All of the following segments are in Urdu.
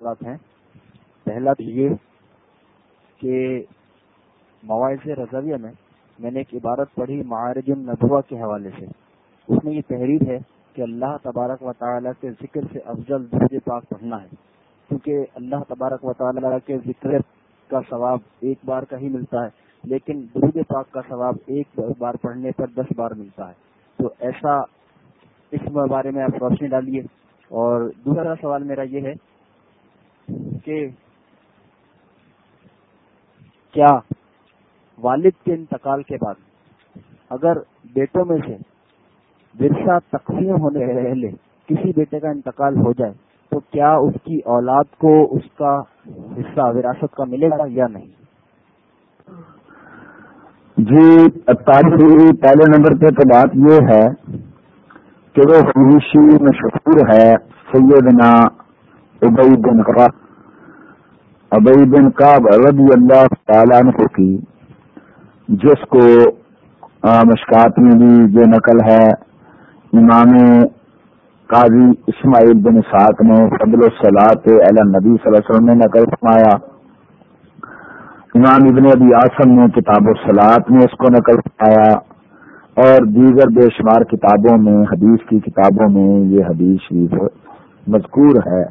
سوالات ہیں۔ پہلا تو یہ کہ مواعث رضویہ میں میں نے ایک عبارت پڑھی معارج النبوہ کے حوالے سے۔ اس میں یہ تحریر ہے کہ اللہ تبارک و تعالیٰ کے ذکر سے افضل درج پاک پڑھنا ہے۔ کیونکہ اللہ تبارک و تعالیٰ کے ذکر کا ثواب ایک بار کا ہی ملتا ہے، لیکن درود پاک کا ثواب ایک بار پڑھنے پر دس بار ملتا ہے۔ تو ایسا اس بارے میں آپ روشنی ڈالیے۔ اور دوسرا سوال میرا یہ ہے کہ کیا والد کے انتقال کے بعد اگر بیٹوں میں سے ورثہ تقسیم ہونے پہلے کسی بیٹے کا انتقال ہو جائے تو کیا اس کی اولاد کو اس کا حصہ وراثت کا ملے گا یا نہیں؟ جی تاریخی پہلے نمبر پہ تو بات یہ ہے کہ وہ فروشی مشہور ہے، سیدنا ابئی بن کا ابئی بن کا رضی اللہ تعالیٰ عنہ کی، جس کو مشکات میں بھی جو نقل ہے، امام قاضی اسماعیل بن ساک نے فضل الصلاط نبی صلی اللہ علیہ وسلم نے نقل فرمایا۔ امام ابن ابی آسم نے کتاب الصلاط میں اس کو نقل فرمایا اور دیگر بے شمار کتابوں میں، حدیث کی کتابوں میں یہ حدیث شریف مذکور ہے۔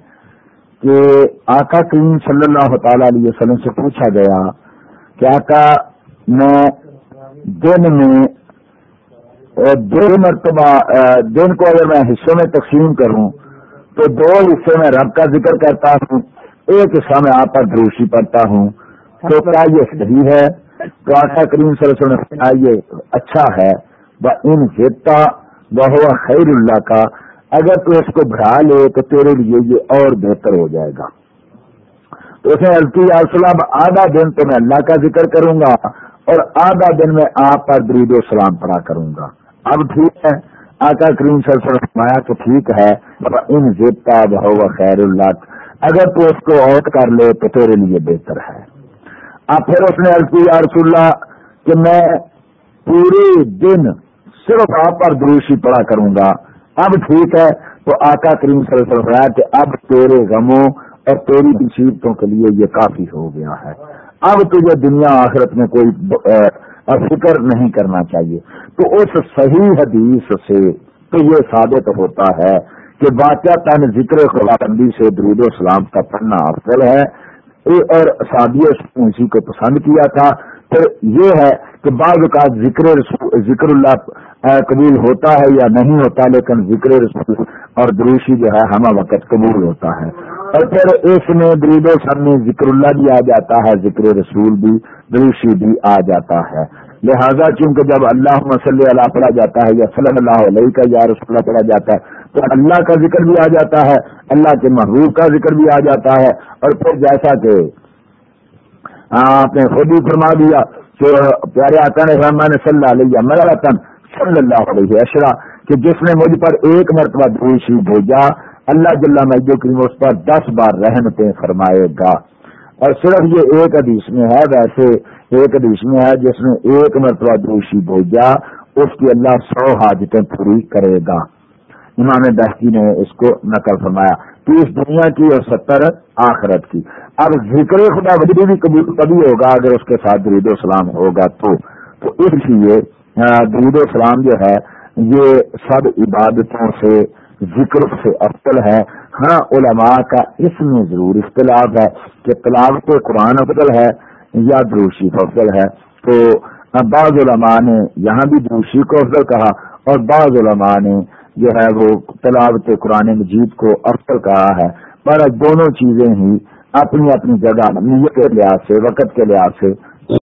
کہ آقا کریم صلی اللہ تعالی علیہ وسلم سے پوچھا گیا کہ آقا، میں دن میں، دو مرتبہ، دن کو اگر میں حصوں میں تقسیم کروں، تو دو حصے میں رب کا ذکر کرتا ہوں، ایک حصہ میں آپ پر دروشی پڑتا ہوں۔ تو کیا یہ صحیح ہے؟ تو آٹا کریم سر یہ اچھا ہے۔ وہ ان ہیتا بہو خیر اللہ کا اگر تو اس کو بڑھا لے تو تیرے لیے یہ اور بہتر ہو جائے گا۔ تو اس نے الطی السلام آدھا دن تو میں اللہ کا ذکر کروں گا اور آدھا دن میں آپ پر درود و سلام پڑا کروں گا۔ اب ٹھیک ہے۔ آقا کریم صلی اللہ علیہ وسلم تو ٹھیک ہے۔ ان زیبتا بہو خیر اللہ، اگر تو اس کو عورت کر لے تو تیرے لیے بہتر ہے۔ اب پھر اس نے عرض یا رسول اللہ، کہ میں پورے دن صرف آپ پر دروشی پڑا کروں گا۔ اب ٹھیک ہے تو آقا کریم صلی اللہ علیہ وسلم کہ اب تیرے غموں اور تیری مصیبتوں کے لیے یہ کافی ہو گیا ہے۔ اب تجھے دنیا آخرت میں کوئی فکر نہیں کرنا چاہیے۔ تو اس صحیح حدیث سے تو یہ ثابت ہوتا ہے کہ واقعہ تن ذکر خلا بندی سے درود و سلام کا پڑھنا افضل ہے۔ اور سادی اسی کو پسند کیا تھا۔ پھر یہ ہے کہ بعض کا ذکر ذکر اللہ قبول ہوتا ہے یا نہیں ہوتا، لیکن ذکر رسول اور دروشی جو ہے، ہمہ وقت قبول ہوتا ہے۔ اور پھر اس میں درود و سر میں ذکر اللہ بھی آ جاتا ہے، ذکر رسول بھی، دروشی بھی آ جاتا ہے۔ لہذا چونکہ جب اللہ مسلی اللہ پڑھا جاتا ہے یا صلی اللہ علیہ کا یا رسول اللہ پڑھا جاتا ہے، تو اللہ کا ذکر بھی آ جاتا ہے، اللہ کے محبوب کا ذکر بھی آ جاتا ہے۔ اور پھر جیسا کہ آپ نے خود ہی فرما دیا کہ پیارے آتا نے رحمان صلی اللہ علیہ میرا صلی اللہ علیہ اشرا کہ جس نے مجھ پر ایک مرتبہ دروشی بھیجا، اللہ جل مجد کریم اس پر دس بار رحمتیں فرمائے گا۔ اور صرف یہ ایک حدیث میں ہے، ویسے ایک حدیث میں ہے، جس نے ایک مرتبہ دوشی بھیجا، اس کی اللہ سو حاجتیں پوری کرے گا۔ امام بہتی نے اس کو نقل فرمایا۔ تیس دنیا کی اور ستر آخرت کی۔ اب ذکر خدا وجہ بھی کبھی ہوگا، اگر اس کے ساتھ درید و سلام ہوگا تو۔ تو اس لیے درید و سلام جو ہے، یہ سب عبادتوں سے، ذکر سے افضل ہے۔ ہاں علماء کا اس میں ضرور اختلاف ہے کہ تلاوت قرآن افضل ہے یا دروشی افضل ہے۔ تو بعض علماء نے یہاں بھی دروشی کو افضل کہا اور بعض علماء نے جو ہے وہ تلاوت قرآن مجید کو افضل کہا ہے۔ پر دونوں چیزیں ہی اپنی اپنی جگہ، نیت کے لحاظ سے، وقت کے لحاظ سے